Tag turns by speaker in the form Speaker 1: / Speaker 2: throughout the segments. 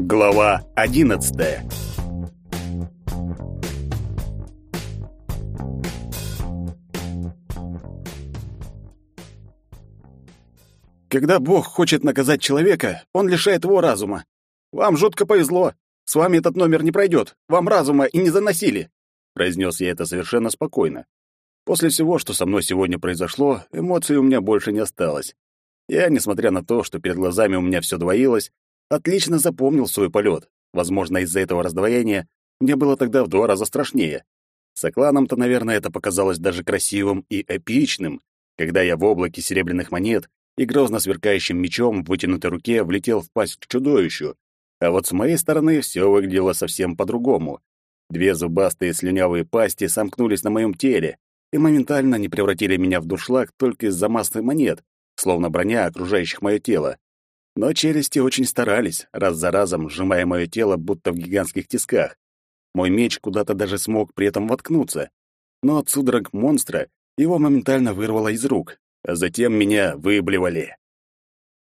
Speaker 1: Глава одиннадцатая Когда Бог хочет наказать человека, он лишает его разума. Вам жутко повезло. С вами этот номер не пройдет. Вам разума и не заносили. Произнес я это совершенно спокойно. После всего, что со мной сегодня произошло, эмоций у меня больше не осталось. Я, несмотря на то, что перед глазами у меня все двоилось, отлично запомнил свой полет. Возможно, из-за этого раздвоения мне было тогда в два раза страшнее. Сокланом-то, наверное, это показалось даже красивым и эпичным, когда я в облаке серебряных монет и грозно сверкающим мечом в вытянутой руке влетел в пасть к чудовищу. А вот с моей стороны все выглядело совсем по-другому. Две зубастые слюнявые пасти сомкнулись на моем теле и моментально не превратили меня в дуршлаг только из-за массы монет, словно броня окружающих мое тело. Но челюсти очень старались, раз за разом сжимая мое тело, будто в гигантских тисках. Мой меч куда-то даже смог при этом воткнуться. Но от судорог монстра его моментально вырвало из рук, а затем меня выблевали.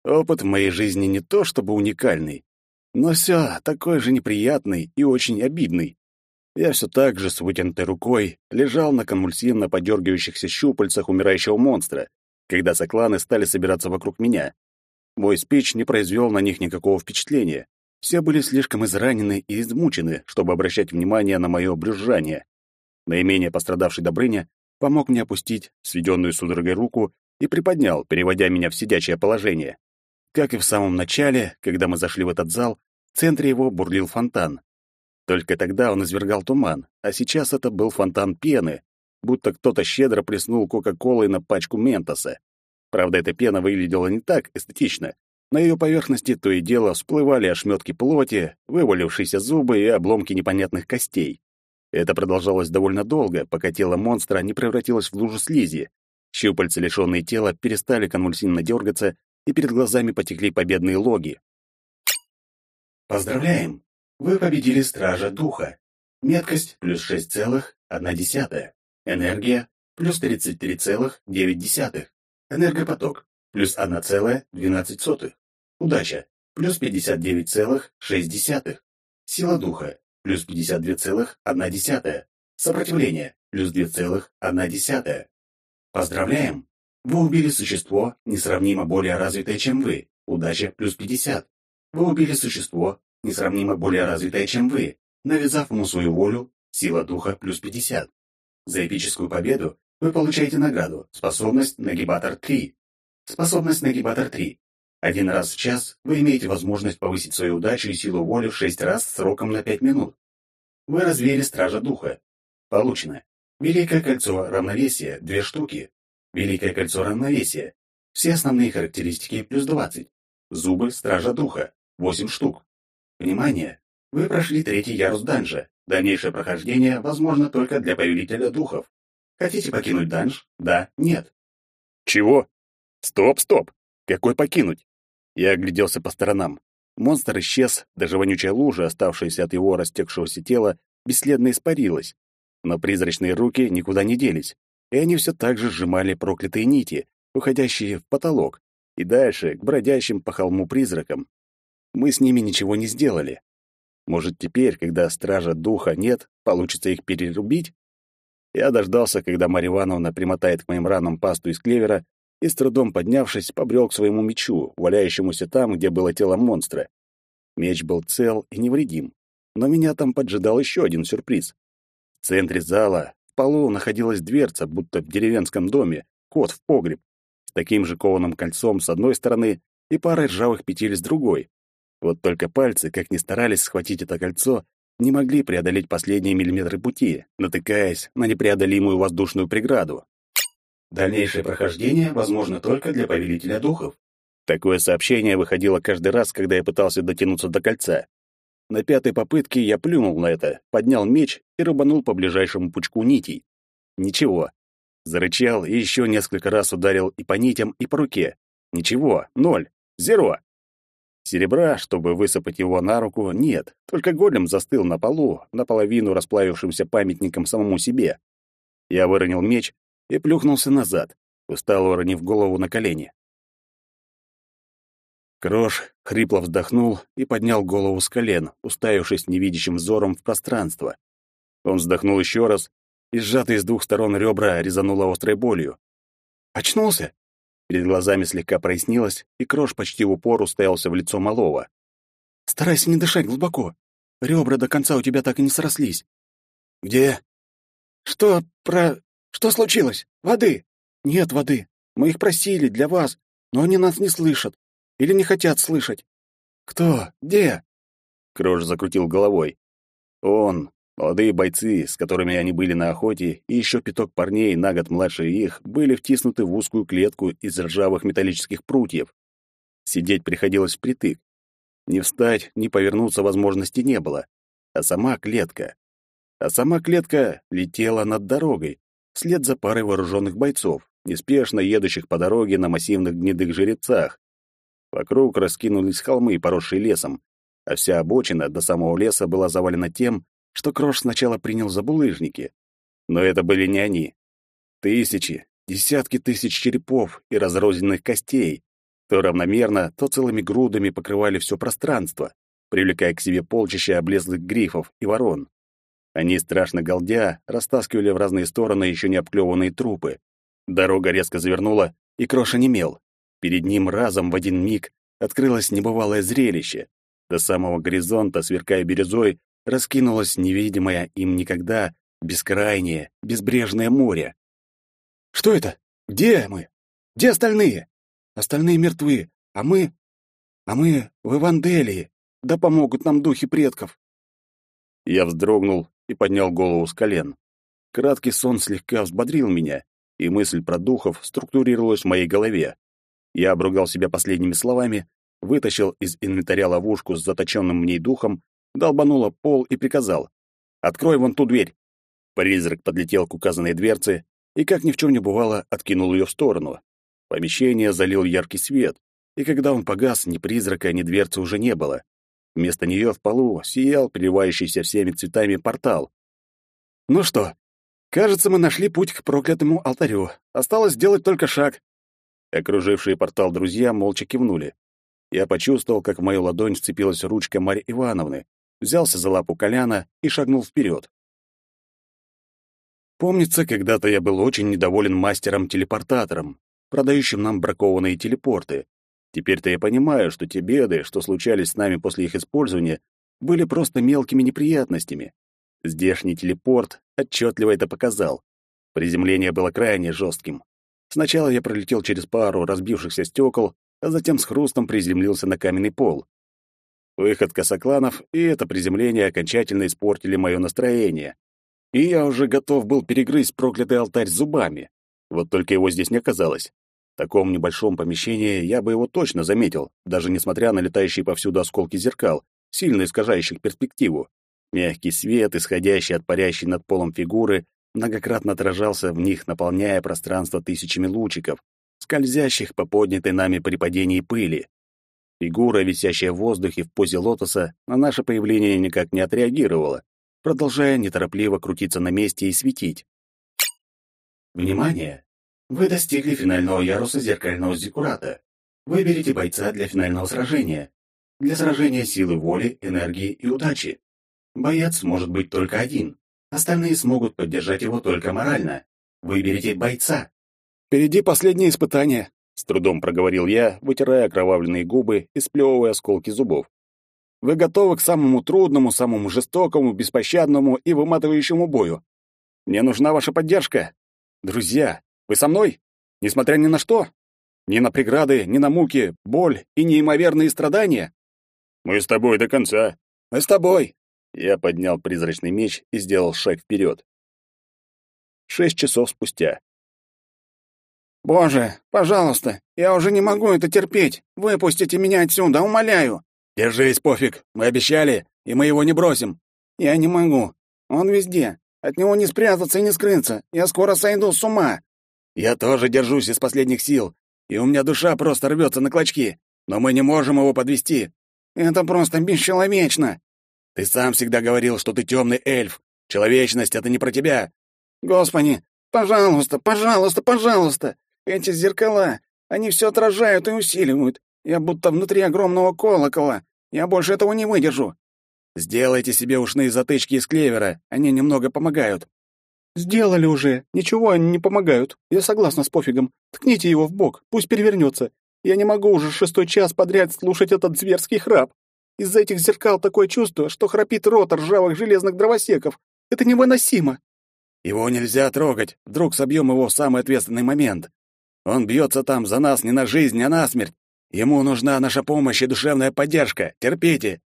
Speaker 1: Опыт в моей жизни не то чтобы уникальный, но все такой же неприятный и очень обидный. Я все так же с вытянутой рукой лежал на конвульсивно подергивающихся щупальцах умирающего монстра, когда сокланы стали собираться вокруг меня. Мой спич не произвел на них никакого впечатления. Все были слишком изранены и измучены, чтобы обращать внимание на мое брюзжание. Наименее пострадавший Добрыня помог мне опустить сведенную судорогой руку и приподнял, переводя меня в сидячее положение. Как и в самом начале, когда мы зашли в этот зал, в центре его бурлил фонтан. Только тогда он извергал туман, а сейчас это был фонтан пены, будто кто-то щедро плеснул Кока-Колой на пачку Ментоса. Правда, эта пена выглядела не так эстетично. На ее поверхности то и дело всплывали ошметки плоти, вывалившиеся зубы и обломки непонятных костей. Это продолжалось довольно долго, пока тело монстра не превратилось в лужу слизи. Щупальца, лишенные тела, перестали конвульсивно дергаться, и перед глазами потекли победные логи.
Speaker 2: Поздравляем! Вы победили Стража Духа. Меткость плюс 6,1. Энергия плюс 33,9. Энергопоток плюс 1,12. Удача плюс 59,6. Сила духа плюс 52,1. Сопротивление плюс 2,1. Поздравляем! Вы убили существо, несравнимо более развитое, чем вы. Удача плюс 50. Вы убили существо, несравнимо более развитое, чем вы, навязав ему свою волю, сила духа плюс 50. За эпическую победу вы получаете награду «Способность Нагибатор 3». Способность Нагибатор 3. Один раз в час вы имеете возможность повысить свою удачу и силу воли в 6 раз сроком на 5 минут. Вы развеяли Стража Духа. Получено. Великое кольцо равновесия – 2 штуки. Великое кольцо равновесия. Все основные характеристики плюс 20. Зубы Стража Духа – 8 штук. Внимание! Вы прошли третий ярус данжа. Дальнейшее прохождение возможно только для повелителя духов. Хотите покинуть данж? Да, нет.
Speaker 1: Чего? Стоп, стоп. Какой покинуть? Я огляделся по сторонам. Монстр исчез, даже вонючая лужа, оставшаяся от его растекшегося тела, бесследно испарилась. Но призрачные руки никуда не делись, и они все так же сжимали проклятые нити, уходящие в потолок, и дальше к бродящим по холму призракам. Мы с ними ничего не сделали. Может, теперь, когда стража духа нет, получится их перерубить? Я дождался, когда Марья Ивановна примотает к моим ранам пасту из клевера и, с трудом поднявшись, побрел к своему мечу, валяющемуся там, где было тело монстра. Меч был цел и невредим, но меня там поджидал еще один сюрприз. В центре зала, в полу, находилась дверца, будто в деревенском доме, ход в погреб, с таким же кованым кольцом с одной стороны и парой ржавых петель с другой. Вот только пальцы, как ни старались схватить это кольцо, не могли преодолеть последние миллиметры пути, натыкаясь на непреодолимую воздушную преграду.
Speaker 2: Дальнейшее прохождение возможно только для повелителя духов.
Speaker 1: Такое сообщение выходило каждый раз, когда я пытался дотянуться до кольца. На пятой попытке я плюнул на это, поднял меч и рубанул по ближайшему пучку нитей. Ничего. Зарычал и еще несколько раз ударил и по нитям, и по руке. Ничего, ноль, зеро. Серебра, чтобы высыпать его на руку, нет, только голем застыл на полу, наполовину расплавившимся памятником самому себе. Я выронил меч и плюхнулся назад, устало уронив голову на колени. Крош хрипло вздохнул и поднял голову с колен, уставившись невидящим взором в пространство. Он вздохнул еще раз, и сжатые с двух сторон ребра резануло острой болью. «Очнулся?» Перед глазами слегка прояснилось, и Крош почти в упор уставился в лицо малого. «Старайся не дышать глубоко. Ребра до конца у тебя так и не срослись». «Где?» «Что про... Что случилось? Воды?» «Нет воды. Мы их просили для вас, но они нас не слышат. Или не хотят слышать». «Кто? Где?» Крош закрутил головой. Он, молодые бойцы, с которыми они были на охоте, и еще пяток парней, на год младше их, были втиснуты в узкую клетку из ржавых металлических прутьев. Сидеть приходилось впритык. Ни встать, ни повернуться возможности не было. А сама клетка. А сама клетка летела над дорогой, вслед за парой вооруженных бойцов, неспешно едущих по дороге на массивных гнедых жеребцах. Вокруг раскинулись холмы, поросшие лесом, а вся обочина до самого леса была завалена тем, что Крош сначала принял за булыжники. Но это были не они. Тысячи, десятки тысяч черепов и разрозненных костей, то равномерно, то целыми грудами покрывали все пространство, привлекая к себе полчища облезлых грифов и ворон. Они, страшно галдя, растаскивали в разные стороны еще не обклеванные трупы. Дорога резко завернула, и Кроша немел. Перед ним разом в один миг открылось небывалое зрелище. До самого горизонта, сверкая бирюзой, раскинулось невидимое им никогда бескрайнее, безбрежное море. «Что это? Где мы? Где остальные?» Остальные мертвы, а мы... А мы в Иванделии. Да помогут нам духи предков. Я вздрогнул и поднял голову с колен. Краткий сон слегка взбодрил меня, и мысль про духов структурировалась в моей голове. Я обругал себя последними словами, вытащил из инвентаря ловушку с заточенным в ней духом, долбанул пол и приказал. «Открой вон ту дверь!» Призрак подлетел к указанной дверце и, как ни в чем не бывало, откинул ее в сторону. Помещение залил яркий свет, и когда он погас, ни призрака, ни дверцы уже не было. Вместо нее в полу сиял переливающийся всеми цветами портал. «Ну что, кажется, мы нашли путь к проклятому алтарю. Осталось сделать только шаг». Окружившие портал друзья молча кивнули. Я почувствовал, как в мою ладонь вцепилась ручка Марьи Ивановны, взялся за лапу Коляна и шагнул вперед. Помнится, когда-то я был очень недоволен мастером-телепортатором, продающим нам бракованные телепорты. Теперь-то я понимаю, что те беды, что случались с нами после их использования, были просто мелкими неприятностями. Здешний телепорт отчетливо это показал. Приземление было крайне жестким. Сначала я пролетел через пару разбившихся стекол, а затем с хрустом приземлился на каменный пол. Выход косокланов и это приземление окончательно испортили мое настроение. И я уже готов был перегрызть проклятый алтарь зубами. Вот только его здесь не оказалось. В таком небольшом помещении я бы его точно заметил, даже несмотря на летающие повсюду осколки зеркал, сильно искажающих перспективу. Мягкий свет, исходящий от парящей над полом фигуры, многократно отражался в них, наполняя пространство тысячами лучиков, скользящих по поднятой нами при падении пыли. Фигура, висящая в воздухе в позе лотоса, на наше появление никак не отреагировала, продолжая неторопливо крутиться на месте и светить.
Speaker 2: Внимание! Вы достигли финального яруса зеркального зиккурата. Выберите бойца для финального сражения. Для сражения силы воли, энергии и удачи. Боец может быть только один. Остальные смогут поддержать его только морально. Выберите бойца.
Speaker 1: Впереди последнее испытание, с трудом проговорил я, вытирая окровавленные губы и сплевывая осколки зубов. Вы готовы к самому трудному, самому жестокому, беспощадному и выматывающему бою? Мне нужна ваша поддержка. Друзья, вы со мной? Несмотря ни на что? Ни на преграды, ни на муки, боль и неимоверные страдания?
Speaker 3: Мы с тобой до конца.
Speaker 1: Мы с тобой. Я поднял призрачный меч и сделал шаг вперед. Шесть часов спустя.
Speaker 4: Боже, пожалуйста, я уже не могу это терпеть. Выпустите меня отсюда, умоляю.
Speaker 1: Держись, пофиг. Мы обещали, и мы его не бросим.
Speaker 4: Я не могу. Он везде. От него не спрятаться и не скрыться. Я скоро сойду с ума.
Speaker 1: Я тоже держусь из последних сил, и у меня душа просто рвется на клочки, но мы не можем его подвести.
Speaker 4: Это просто бесчеловечно.
Speaker 1: Ты сам всегда говорил, что ты темный эльф. Человечность — это не про тебя.
Speaker 4: Господи, пожалуйста, пожалуйста, пожалуйста. Эти зеркала, они все отражают и усиливают. Я будто внутри огромного колокола. Я больше этого не выдержу.
Speaker 1: Сделайте себе ушные затычки из клевера, они немного помогают.
Speaker 4: Сделали уже. Ничего они не помогают. Я согласна с пофигом. Ткните его в бок, пусть перевернется. Я не могу уже шестой час подряд слушать этот зверский храп. Из-за этих зеркал такое чувство, что храпит рот ржавых железных дровосеков. Это невыносимо.
Speaker 1: Его нельзя трогать, вдруг собьем его в самый ответственный момент. Он бьется там за нас не на жизнь, а на смерть. Ему нужна наша помощь и душевная поддержка. Терпите.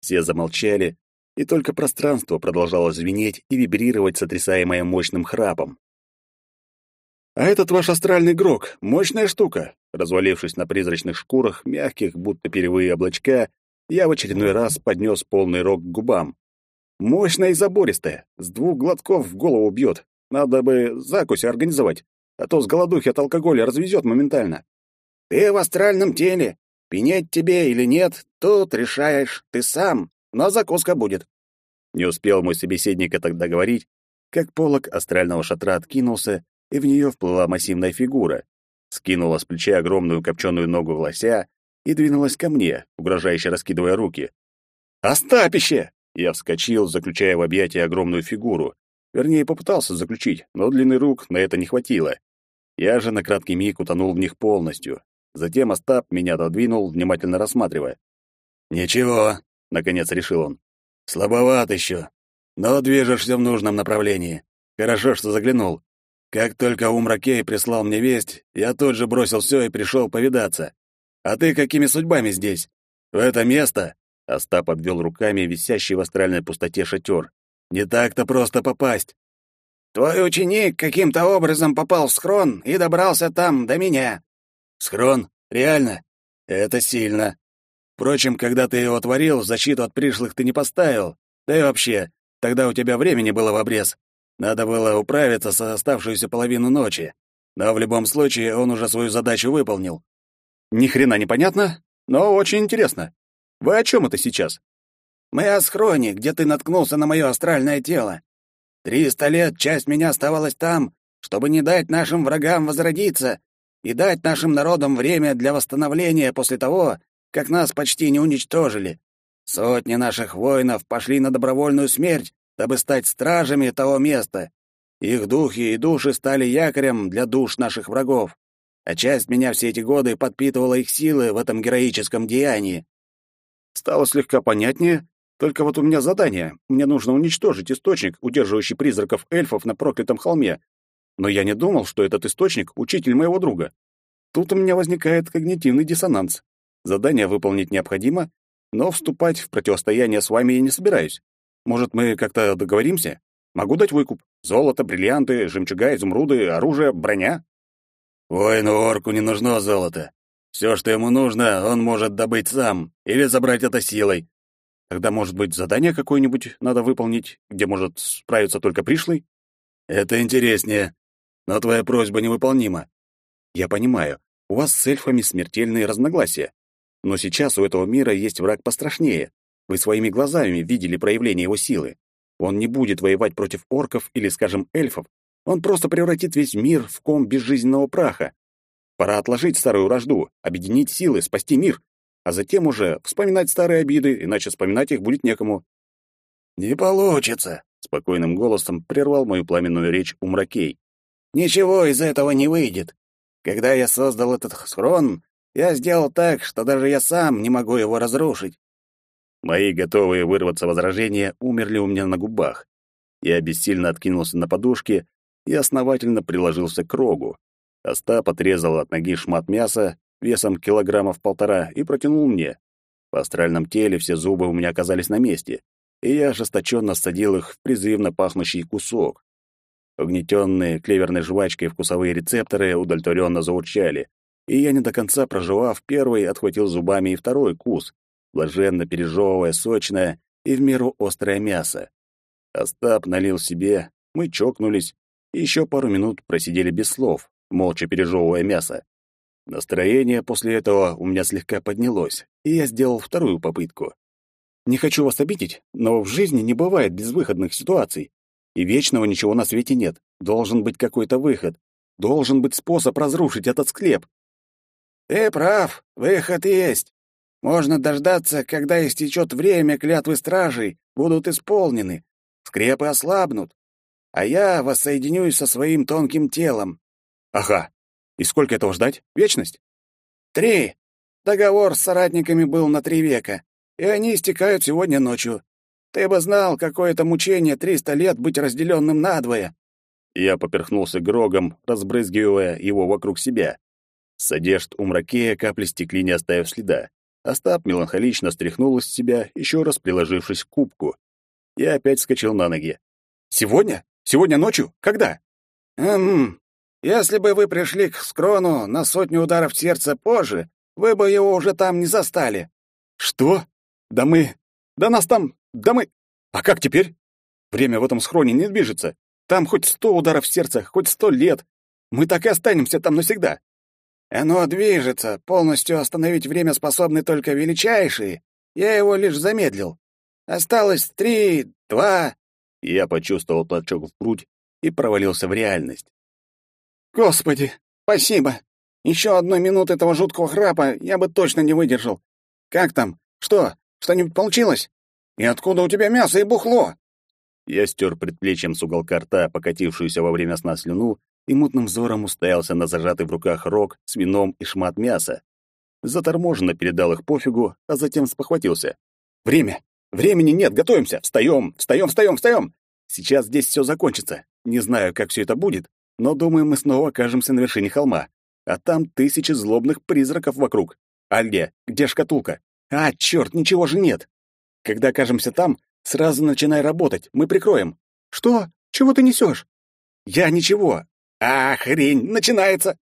Speaker 1: Все замолчали, и только пространство продолжало звенеть и вибрировать, сотрясаемое мощным храпом. «А этот ваш астральный грок — мощная штука!» Развалившись на призрачных шкурах, мягких, будто перьевые облачка, я в очередной раз поднес полный рог к губам. Мощная и забористая, с двух глотков в голову бьет. Надо бы закусь организовать, а то с голодухи от алкоголя развезет моментально.
Speaker 4: «Ты в астральном теле, Пенеть тебе или нет, тут решаешь ты сам, но закуска будет.
Speaker 1: Не успел мой собеседник это договорить, как полог астрального шатра откинулся, и в нее вплыла массивная фигура, скинула с плеча огромную копченую ногу лося и двинулась ко мне, угрожающе раскидывая руки. «Остапище!» Я вскочил, заключая в объятия огромную фигуру. Вернее, попытался заключить, но длины рук на это не хватило. Я же на краткий миг утонул в них полностью, Затем Остап меня отодвинул, внимательно рассматривая. «Ничего», — наконец решил он. «Слабоват еще, но движешься в нужном направлении. Хорошо, что заглянул. Как только Умракей прислал мне весть, я тут же бросил все и пришел повидаться. А ты какими судьбами здесь? В это место?» Остап обвел руками висящий в астральной пустоте шатер. «Не так-то просто попасть».
Speaker 4: «Твой ученик каким-то образом попал в схрон и добрался там до меня.
Speaker 1: Схрон? Реально? Это сильно. Впрочем, когда ты его творил, защиту от пришлых ты не поставил. Да и вообще, тогда у тебя времени было в обрез. Надо было управиться со оставшуюся половину ночи. Но в любом случае он уже свою задачу выполнил. Ни хрена не понятно, но очень интересно. Вы о чем это сейчас?
Speaker 4: Мы о схроне, где ты наткнулся на мое астральное тело. Триста лет часть меня оставалась там, чтобы не дать нашим врагам возродиться и дать нашим народам время для восстановления после того, как нас почти не уничтожили. Сотни наших воинов пошли на добровольную смерть, дабы стать стражами того места. Их духи и души стали якорем для душ наших врагов, а часть меня все эти годы подпитывала их силы в этом героическом деянии.
Speaker 1: Стало слегка понятнее, только вот у меня задание. Мне нужно уничтожить источник, удерживающий призраков эльфов на проклятом холме, но я не думал, что этот источник — учитель моего друга. Тут у меня возникает когнитивный диссонанс. Задание выполнить необходимо, но вступать в противостояние с вами я не собираюсь. Может, мы как-то договоримся? Могу дать выкуп. Золото, бриллианты, жемчуга, изумруды, оружие, броня. Воину-орку не нужно золото. Все, что ему нужно, он может добыть сам или забрать это силой. Тогда, может быть, задание какое-нибудь надо выполнить, где может справиться только пришлый? Это интереснее но твоя просьба невыполнима. Я понимаю, у вас с эльфами смертельные разногласия. Но сейчас у этого мира есть враг пострашнее. Вы своими глазами видели проявление его силы. Он не будет воевать против орков или, скажем, эльфов. Он просто превратит весь мир в ком безжизненного праха. Пора отложить старую вражду, объединить силы, спасти мир, а затем уже вспоминать старые обиды, иначе вспоминать их будет некому. «Не получится», — спокойным голосом прервал мою пламенную речь Умракей.
Speaker 4: Ничего из этого не выйдет. Когда я создал этот схрон, я сделал так, что даже я сам не могу его разрушить.
Speaker 1: Мои готовые вырваться возражения умерли у меня на губах. Я бессильно откинулся на подушке и основательно приложился к рогу. Остап отрезал от ноги шмат мяса весом килограммов полтора и протянул мне. В астральном теле все зубы у меня оказались на месте, и я ожесточенно садил их в призывно пахнущий кусок. Угнетенные клеверной жвачкой вкусовые рецепторы удовлетворенно заурчали, и я, не до конца проживав первый, отхватил зубами и второй кус, блаженно пережевывая сочное и в меру острое мясо. Остап налил себе, мы чокнулись, и еще пару минут просидели без слов, молча пережевывая мясо. Настроение после этого у меня слегка поднялось, и я сделал вторую попытку. Не хочу вас обидеть, но в жизни не бывает безвыходных ситуаций. И вечного ничего на свете нет. Должен быть какой-то выход. Должен быть способ разрушить этот склеп.
Speaker 4: Ты прав, выход есть. Можно дождаться, когда истечет время клятвы стражей, будут исполнены, скрепы ослабнут, а я воссоединюсь со своим тонким телом.
Speaker 1: Ага. И сколько этого ждать? Вечность?
Speaker 4: Три. Договор с соратниками был на три века, и они истекают сегодня ночью. Ты бы знал, какое это мучение триста лет быть разделенным надвое.
Speaker 1: Я поперхнулся грогом, разбрызгивая его вокруг себя. С одежд у мракея капли стекли, не оставив следа. Остап меланхолично стряхнул из себя, еще раз приложившись к кубку. Я опять вскочил на ноги. «Сегодня? Сегодня ночью? Когда?»
Speaker 4: «Эм, если бы вы пришли к Скрону на сотню ударов сердца позже, вы бы его уже там не застали».
Speaker 1: «Что? Да мы... Да нас там... Да мы... А как теперь? Время в этом схроне не движется. Там хоть сто ударов сердца, хоть сто лет. Мы так и останемся там навсегда.
Speaker 4: Оно движется. Полностью остановить время способны только величайшие. Я его лишь замедлил. Осталось три, два...»
Speaker 1: Я почувствовал толчок в грудь и провалился в реальность.
Speaker 4: «Господи, спасибо! Еще одну минуту этого жуткого храпа я бы точно не выдержал. Как там? Что? Что-нибудь получилось? И откуда у тебя мясо и бухло?»
Speaker 1: Я стер предплечьем с уголка рта покатившуюся во время сна слюну и мутным взором уставился на зажатый в руках рог с вином и шмат мяса. Заторможенно передал их пофигу, а затем спохватился. «Время! Времени нет, готовимся! Встаем! Встаем, встаем, встаем! Сейчас здесь все закончится. Не знаю, как все это будет, но думаю, мы снова окажемся на вершине холма. А там тысячи злобных призраков вокруг. Альге, где шкатулка? А, черт, ничего же нет! Когда окажемся там, сразу начинай работать, мы прикроем. Что? Чего ты несешь? Я ничего. А, хрень, начинается!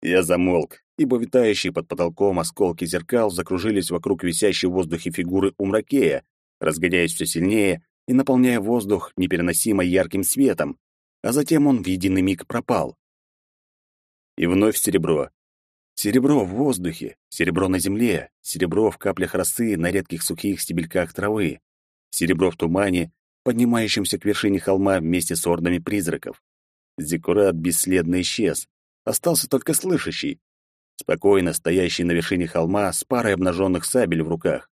Speaker 1: Я замолк, ибо витающие под потолком осколки зеркал закружились вокруг висящей в воздухе фигуры Умракея, разгоняясь все сильнее и наполняя воздух непереносимо ярким светом, а затем он в единый миг пропал. И вновь серебро. Серебро в воздухе, серебро на земле, серебро в каплях росы на редких сухих стебельках травы, серебро в тумане, поднимающемся к вершине холма вместе с ордами призраков. Зиккурат бесследно исчез, остался только слышащий, спокойно стоящий на вершине холма с парой обнаженных сабель в руках.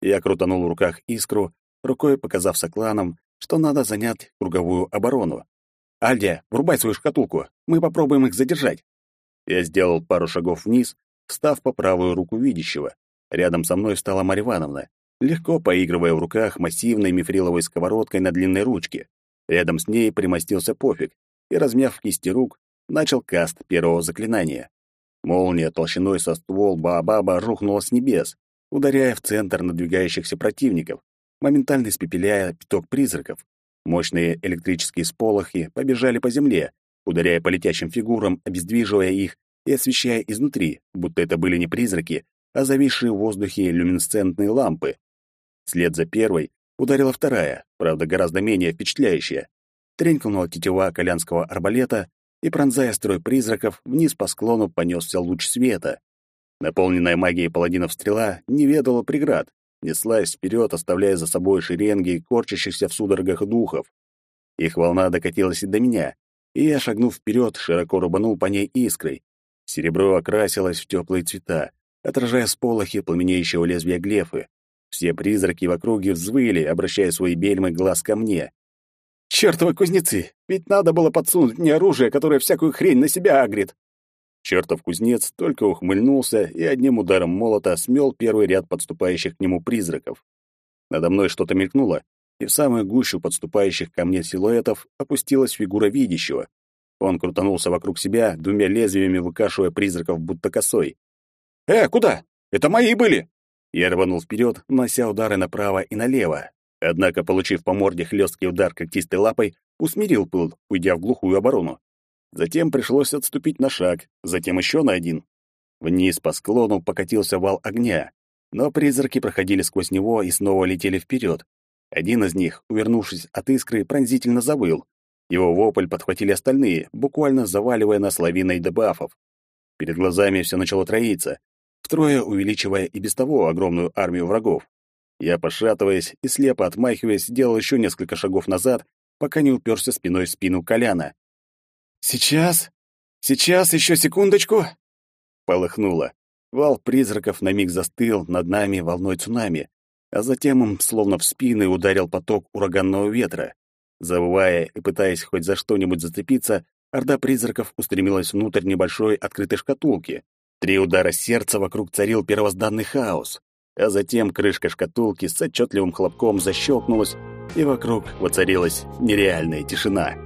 Speaker 1: Я крутанул в руках искру, рукой показав сокланам, что надо занять круговую оборону. «Альдия, врубай свою шкатулку, мы попробуем их задержать». Я сделал пару шагов вниз, встав по правую руку видящего. Рядом со мной встала Марья Ивановна, легко поигрывая в руках массивной мифриловой сковородкой на длинной ручке. Рядом с ней примостился пофиг и, размяв кисти рук, начал каст первого заклинания. Молния толщиной со ствол Баобаба рухнула с небес, ударяя в центр надвигающихся противников, моментально испепеляя пяток призраков. Мощные электрические сполохи побежали по земле, ударяя по летящим фигурам, обездвиживая их и освещая изнутри, будто это были не призраки, а зависшие в воздухе люминесцентные лампы. Вслед за первой ударила вторая, правда, гораздо менее впечатляющая. Тренькнула тетива колянского арбалета, и, пронзая строй призраков, вниз по склону понесся луч света. Наполненная магией паладинов стрела не ведала преград, неслась вперед, оставляя за собой шеренги корчащихся в судорогах духов. Их волна докатилась и до меня, и я, шагнув вперед, широко рубанул по ней искрой. Серебро окрасилось в теплые цвета, отражая сполохи пламенеющего лезвия глефы. Все призраки в округе взвыли, обращая свои бельмы глаз ко мне. Чёртовы кузнецы! Ведь надо было подсунуть мне оружие, которое всякую хрень на себя агрит. Чёртов кузнец только ухмыльнулся и одним ударом молота смел первый ряд подступающих к нему призраков. Надо мной что-то мелькнуло, и в самую гущу подступающих ко мне силуэтов опустилась фигура видящего. Он крутанулся вокруг себя, двумя лезвиями выкашивая призраков будто косой. «Э, куда? Это мои были!» Я рванул вперед, нося удары направо и налево, Однако, получив по морде хлесткий удар когтистой лапой, усмирил пыл, уйдя в глухую оборону. Затем пришлось отступить на шаг, затем еще на один. Вниз по склону покатился вал огня, но призраки проходили сквозь него и снова летели вперед. Один из них, увернувшись от искры, пронзительно завыл. Его вопль подхватили остальные, буквально заваливая нас лавиной дебафов. Перед глазами все начало троиться, втрое увеличивая и без того огромную армию врагов. Я, пошатываясь и слепо отмахиваясь, сделал еще несколько шагов назад, пока не уперся спиной в спину Коляна. «Сейчас? Сейчас, еще секундочку!» Полыхнуло. Вал призраков на миг застыл над нами волной цунами, а затем им словно в спины ударил поток ураганного ветра. Завывая и пытаясь хоть за что-нибудь зацепиться, орда призраков устремилась внутрь небольшой открытой шкатулки. Три удара сердца вокруг царил первозданный хаос, а затем крышка шкатулки с отчетливым хлопком защелкнулась, и вокруг воцарилась нереальная тишина.